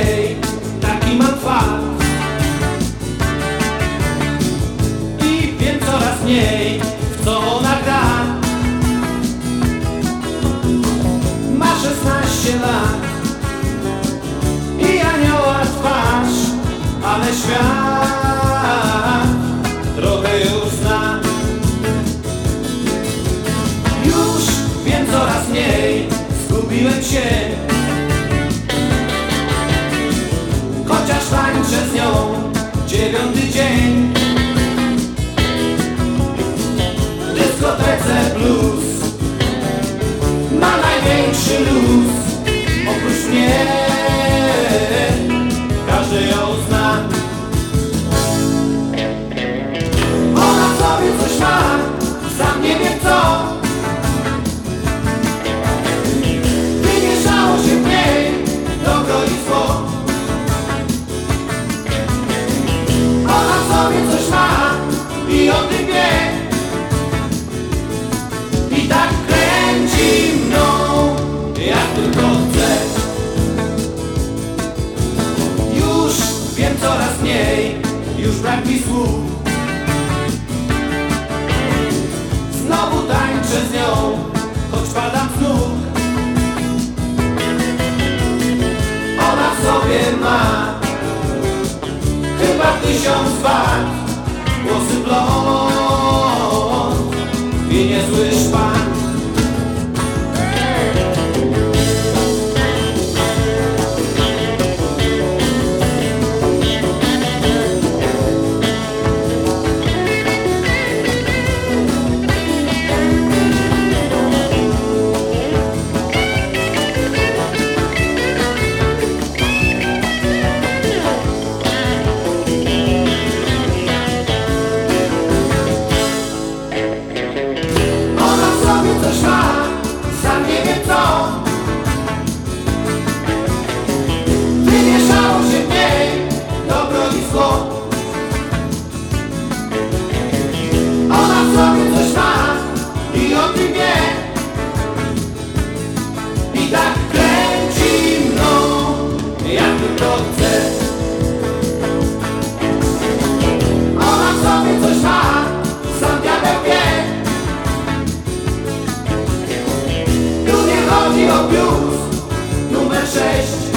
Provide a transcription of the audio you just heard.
mniej, taki mam fakt. I wiem coraz mniej, w co ona gra. Ma 16 lat i anioła twarz, ale świat trochę już zna. Już wiem coraz mniej, zgubiłem się. tylko chcę. Już wiem coraz mniej, już brak mi słów. Znowu tańczę z nią, choć padam z nóg. Ona w sobie ma chyba tysiąc wad. Głosy blond. I niezły szpan drodze Ona w sobie coś ma, sam diabeł wie. Tu nie chodzi o biust numer sześć.